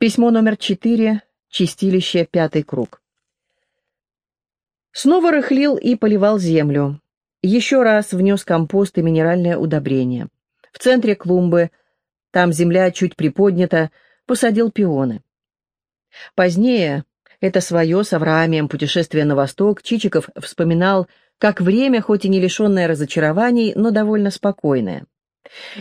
Письмо номер четыре, чистилище, пятый круг. Снова рыхлил и поливал землю. Еще раз внес компост и минеральное удобрение. В центре клумбы, там земля чуть приподнята, посадил пионы. Позднее, это свое с Авраамием путешествие на восток, Чичиков вспоминал, как время, хоть и не лишенное разочарований, но довольно спокойное.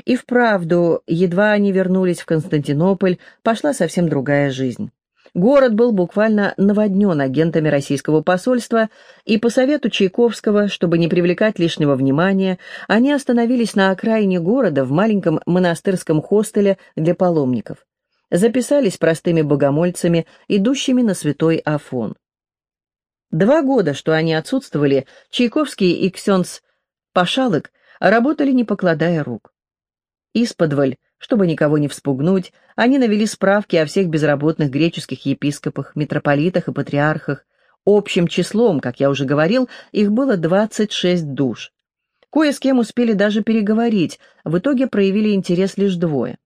И вправду, едва они вернулись в Константинополь, пошла совсем другая жизнь. Город был буквально наводнен агентами российского посольства, и по совету Чайковского, чтобы не привлекать лишнего внимания, они остановились на окраине города в маленьком монастырском хостеле для паломников. Записались простыми богомольцами, идущими на святой Афон. Два года, что они отсутствовали, Чайковский и Ксенц Пашалык работали, не покладая рук. Исподволь, чтобы никого не вспугнуть, они навели справки о всех безработных греческих епископах, митрополитах и патриархах. Общим числом, как я уже говорил, их было 26 душ. Кое с кем успели даже переговорить, в итоге проявили интерес лишь двое.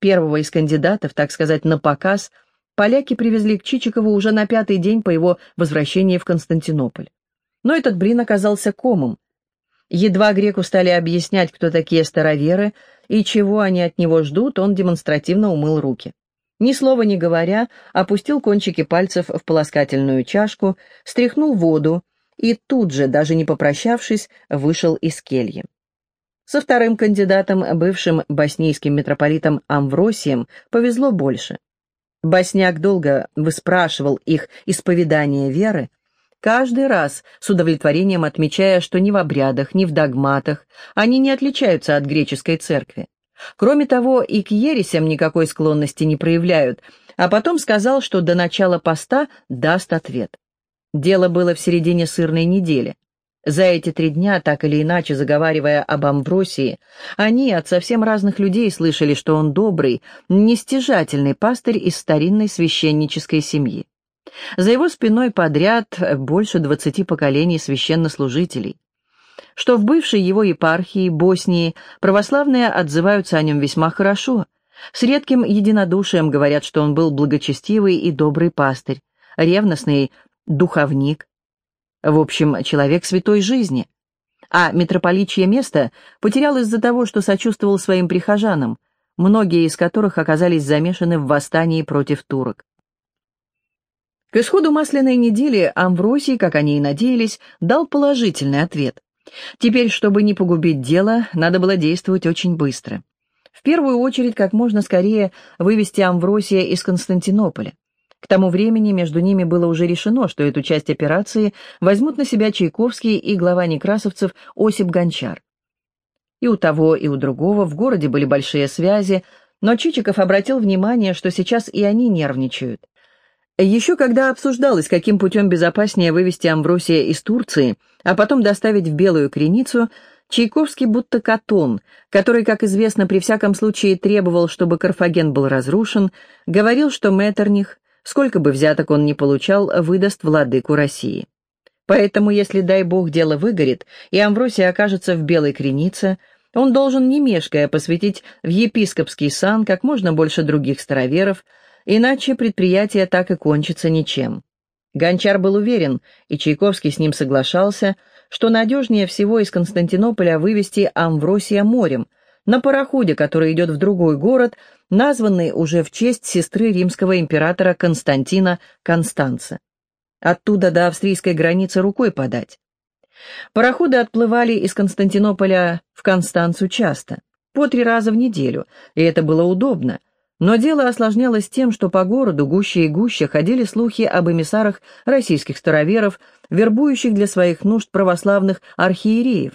Первого из кандидатов, так сказать, на показ, поляки привезли к Чичикову уже на пятый день по его возвращении в Константинополь. Но этот блин оказался комом. Едва греку стали объяснять, кто такие староверы и чего они от него ждут, он демонстративно умыл руки. Ни слова не говоря, опустил кончики пальцев в полоскательную чашку, стряхнул воду и тут же, даже не попрощавшись, вышел из кельи. Со вторым кандидатом, бывшим боснийским митрополитом Амвросием, повезло больше. Босняк долго выспрашивал их исповедание веры, каждый раз с удовлетворением отмечая, что ни в обрядах, ни в догматах они не отличаются от греческой церкви. Кроме того, и к ересям никакой склонности не проявляют, а потом сказал, что до начала поста даст ответ. Дело было в середине сырной недели. За эти три дня, так или иначе заговаривая об Амвросии, они от совсем разных людей слышали, что он добрый, нестяжательный пастырь из старинной священнической семьи. За его спиной подряд больше двадцати поколений священнослужителей. Что в бывшей его епархии, Боснии, православные отзываются о нем весьма хорошо. С редким единодушием говорят, что он был благочестивый и добрый пастырь, ревностный духовник. В общем, человек святой жизни. А митрополичье место потерял из-за того, что сочувствовал своим прихожанам, многие из которых оказались замешаны в восстании против турок. К исходу масляной недели Амвросий, как они и надеялись, дал положительный ответ. Теперь, чтобы не погубить дело, надо было действовать очень быстро. В первую очередь, как можно скорее вывести Амвросия из Константинополя. К тому времени между ними было уже решено, что эту часть операции возьмут на себя Чайковский и глава некрасовцев Осип Гончар. И у того, и у другого в городе были большие связи, но Чичиков обратил внимание, что сейчас и они нервничают. Еще когда обсуждалось, каким путем безопаснее вывести Амвросия из Турции, а потом доставить в Белую Креницу, Чайковский будто Катон, который, как известно, при всяком случае требовал, чтобы Карфаген был разрушен, говорил, что Меттерних, сколько бы взяток он ни получал, выдаст владыку России. Поэтому, если, дай бог, дело выгорит, и Амвросия окажется в Белой Кренице, он должен, не мешкая, посвятить в епископский сан как можно больше других староверов, Иначе предприятие так и кончится ничем. Гончар был уверен, и Чайковский с ним соглашался, что надежнее всего из Константинополя вывести Амвросия морем, на пароходе, который идет в другой город, названный уже в честь сестры римского императора Константина Констанца. Оттуда до австрийской границы рукой подать. Пароходы отплывали из Константинополя в Констанцу часто, по три раза в неделю, и это было удобно – но дело осложнялось тем, что по городу гуще и гуще ходили слухи об эмиссарах российских староверов, вербующих для своих нужд православных архиереев.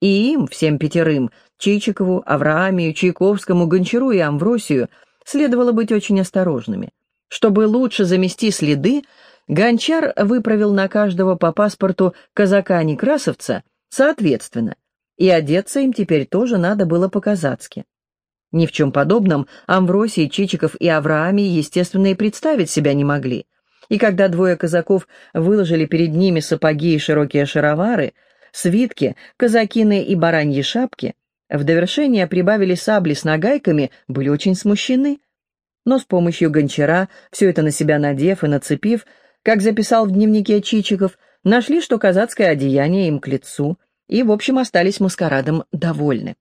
И им, всем пятерым, Чичикову, Авраамию, Чайковскому, Гончару и Амвросию, следовало быть очень осторожными. Чтобы лучше замести следы, Гончар выправил на каждого по паспорту казака-некрасовца соответственно, и одеться им теперь тоже надо было по-казацки. Ни в чем подобном Амвросий, Чичиков и Авраамий, естественно, и представить себя не могли. И когда двое казаков выложили перед ними сапоги и широкие шаровары, свитки, казакины и бараньи шапки, в довершение прибавили сабли с нагайками, были очень смущены. но с помощью гончара, все это на себя надев и нацепив, как записал в дневнике Чичиков, нашли, что казацкое одеяние им к лицу, и, в общем, остались маскарадом довольны.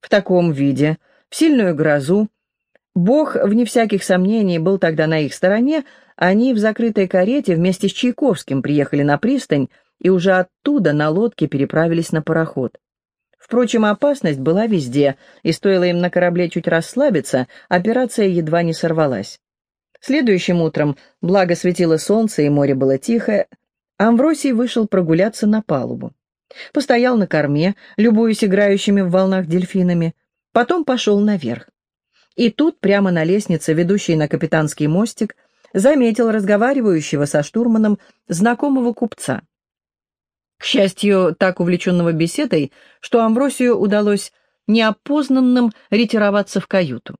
В таком виде, в сильную грозу, Бог, вне всяких сомнений, был тогда на их стороне, они в закрытой карете вместе с Чайковским приехали на пристань и уже оттуда на лодке переправились на пароход. Впрочем, опасность была везде, и стоило им на корабле чуть расслабиться, операция едва не сорвалась. Следующим утром, благо светило солнце и море было тихое, Амвросий вышел прогуляться на палубу. Постоял на корме, любуясь играющими в волнах дельфинами, потом пошел наверх. И тут, прямо на лестнице, ведущей на капитанский мостик, заметил разговаривающего со штурманом знакомого купца. К счастью, так увлеченного беседой, что Амвросию удалось неопознанным ретироваться в каюту.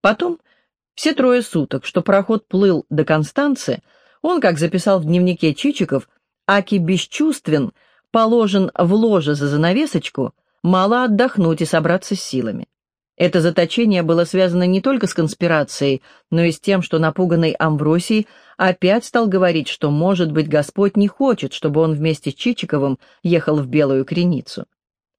Потом, все трое суток, что пароход плыл до Констанции, он, как записал в дневнике Чичиков, аки бесчувствен, положен в ложе за занавесочку, мало отдохнуть и собраться с силами. Это заточение было связано не только с конспирацией, но и с тем, что напуганный Амвросий опять стал говорить, что, может быть, Господь не хочет, чтобы он вместе с Чичиковым ехал в Белую Креницу.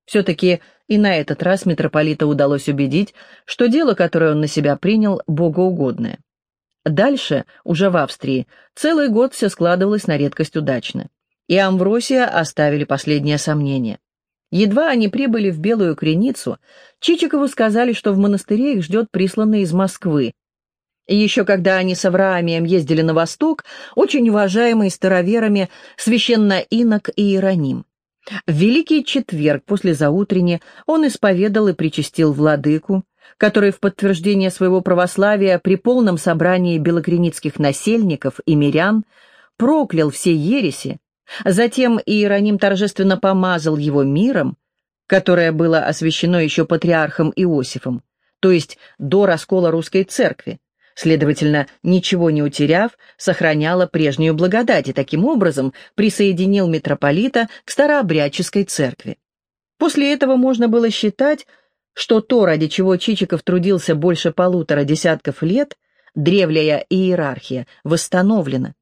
Все-таки и на этот раз митрополита удалось убедить, что дело, которое он на себя принял, богоугодное. Дальше, уже в Австрии, целый год все складывалось на редкость удачно. И Амвросия оставили последние сомнения. Едва они прибыли в Белую Креницу, Чичикову сказали, что в монастыре их ждет присланный из Москвы. И еще когда они с Авраамием ездили на восток, очень уважаемый староверами священно-инок Иероним. В Великий Четверг после заутренне он исповедал и причастил владыку, который в подтверждение своего православия при полном собрании белокреницких насельников и мирян проклял все ереси, Затем Иероним торжественно помазал его миром, которое было освящено еще патриархом Иосифом, то есть до раскола русской церкви. Следовательно, ничего не утеряв, сохраняла прежнюю благодать и таким образом присоединил митрополита к старообрядческой церкви. После этого можно было считать, что то, ради чего Чичиков трудился больше полутора десятков лет, древняя иерархия, восстановлена.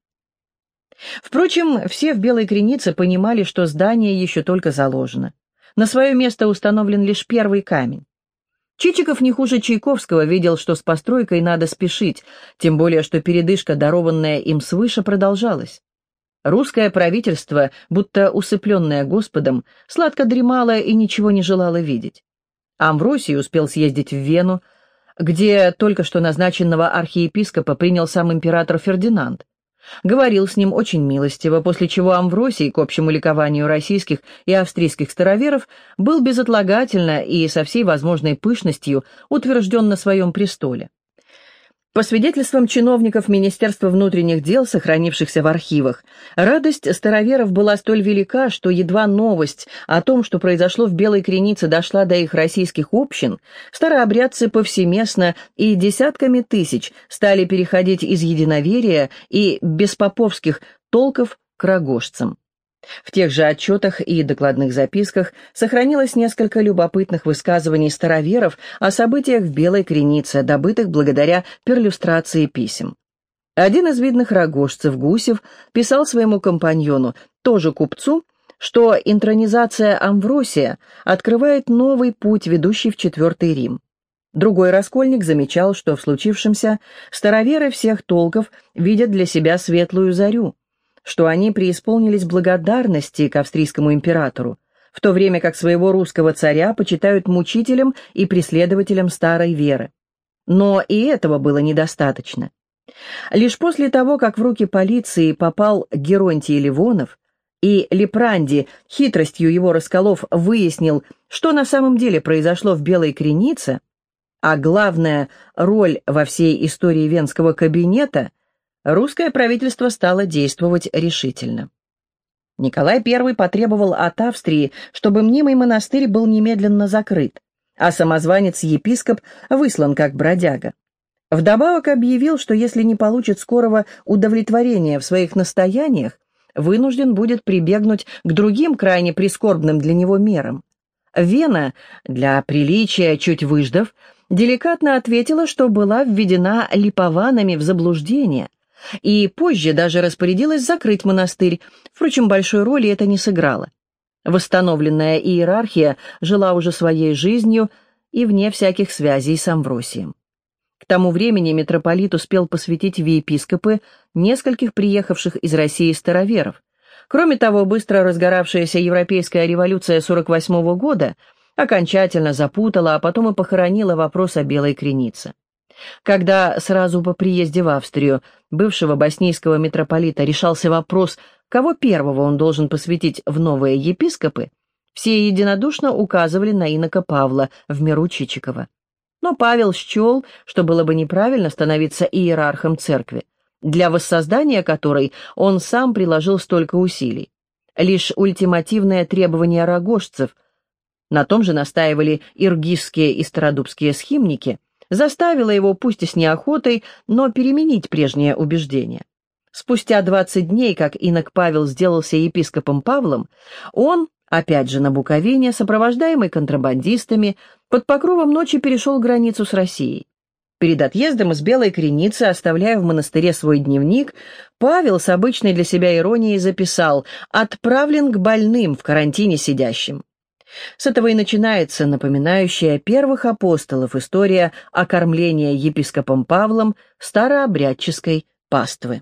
Впрочем, все в Белой Кренице понимали, что здание еще только заложено. На свое место установлен лишь первый камень. Чичиков не хуже Чайковского видел, что с постройкой надо спешить, тем более, что передышка, дарованная им свыше, продолжалась. Русское правительство, будто усыпленное Господом, сладко дремало и ничего не желало видеть. Амвросий успел съездить в Вену, где только что назначенного архиепископа принял сам император Фердинанд. Говорил с ним очень милостиво, после чего Амвросий, к общему ликованию российских и австрийских староверов, был безотлагательно и со всей возможной пышностью утвержден на своем престоле. По свидетельствам чиновников Министерства внутренних дел, сохранившихся в архивах, радость староверов была столь велика, что едва новость о том, что произошло в Белой Кренице, дошла до их российских общин, старообрядцы повсеместно и десятками тысяч стали переходить из единоверия и беспоповских толков к рогожцам. В тех же отчетах и докладных записках сохранилось несколько любопытных высказываний староверов о событиях в Белой Кренице, добытых благодаря перлюстрации писем. Один из видных рогожцев, Гусев, писал своему компаньону, тоже купцу, что интронизация Амвросия открывает новый путь, ведущий в Четвертый Рим. Другой раскольник замечал, что в случившемся староверы всех толков видят для себя светлую зарю, что они преисполнились благодарности к австрийскому императору, в то время как своего русского царя почитают мучителем и преследователем старой веры. Но и этого было недостаточно. Лишь после того, как в руки полиции попал Геронтий Ливонов, и Лепранди, хитростью его расколов, выяснил, что на самом деле произошло в Белой Кренице, а главная роль во всей истории Венского кабинета – русское правительство стало действовать решительно. Николай I потребовал от Австрии, чтобы мнимый монастырь был немедленно закрыт, а самозванец-епископ выслан как бродяга. Вдобавок объявил, что если не получит скорого удовлетворения в своих настояниях, вынужден будет прибегнуть к другим крайне прискорбным для него мерам. Вена, для приличия, чуть выждав, деликатно ответила, что была введена липованами в заблуждение, и позже даже распорядилась закрыть монастырь, впрочем, большой роли это не сыграло. Восстановленная иерархия жила уже своей жизнью и вне всяких связей с Амвросием. К тому времени митрополит успел посвятить в епископы нескольких приехавших из России староверов. Кроме того, быстро разгоравшаяся европейская революция 48 -го года окончательно запутала, а потом и похоронила вопрос о белой кренице. Когда сразу по приезде в Австрию бывшего боснийского митрополита решался вопрос, кого первого он должен посвятить в новые епископы, все единодушно указывали на инока Павла в миру Чичикова. Но Павел счел, что было бы неправильно становиться иерархом церкви, для воссоздания которой он сам приложил столько усилий. Лишь ультимативное требование рогожцев, на том же настаивали иргизские и стародубские схимники, заставило его, пусть и с неохотой, но переменить прежнее убеждение. Спустя 20 дней, как инок Павел сделался епископом Павлом, он, опять же на Буковине, сопровождаемый контрабандистами, под покровом ночи перешел границу с Россией. Перед отъездом из Белой Креницы, оставляя в монастыре свой дневник, Павел с обычной для себя иронией записал «Отправлен к больным в карантине сидящим». С этого и начинается напоминающая первых апостолов история окормления епископом Павлом старообрядческой паствы.